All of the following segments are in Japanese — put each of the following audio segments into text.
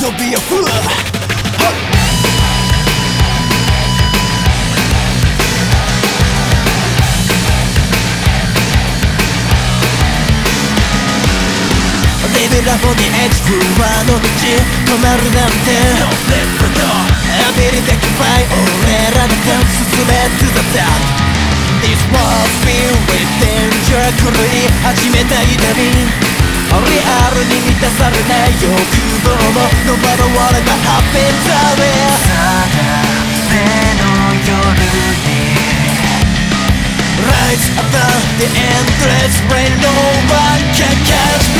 Don't be a fool レベルアポにエッジフルワの道止まるなんてアビリティファイ俺らの手進め to the top This world filled with danger 狂い始めた痛みリアルに満たされない欲望も No matter whatever happens I will 定の夜に Rise above the endless rain No one can catch me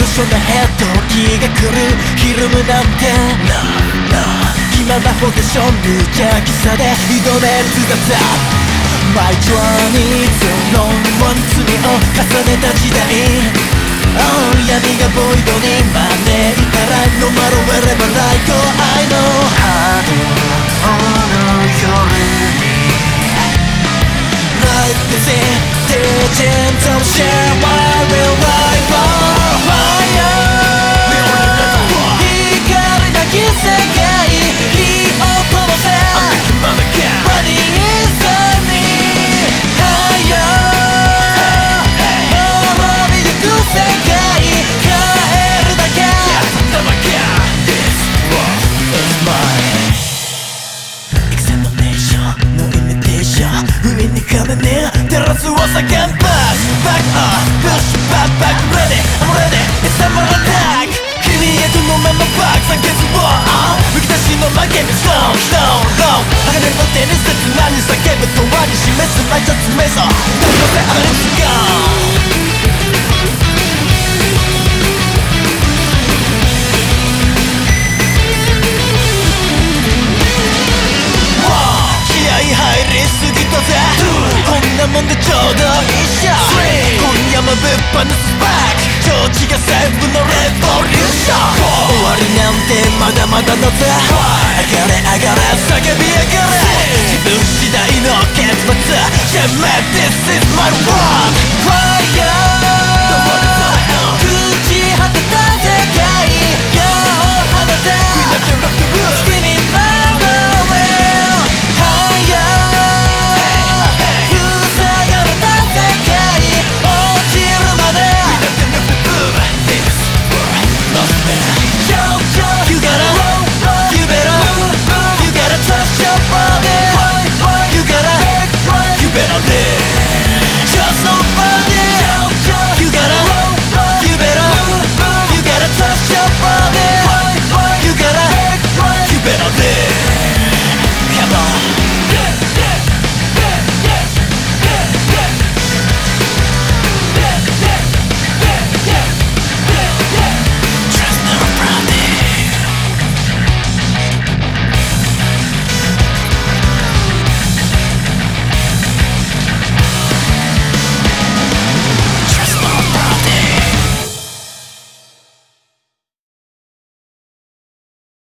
レゾルーションなヘッド気が来るひるむなんて No, no 気ままポゼション無邪気さで挑める姿 My journey is a long one 罪を重ねた時代。Oh 闇がボイドに招意に壁に照らすを叫ん Back, back up, push back, back Ready, I'm ready, it's time for attack 君へとのままバック酸欠をむき出しの負け身 Stone, stone, stone 鋼の手に切なに叫ぶと輪に示すもんでちょうどいいしょ今夜もぶっ放すバック。ジョージが全部のレボリューション。終わりなんてまだまだだぜ上がれ上がれ叫び上がれ。自分次第の結末。Yeah man this is my world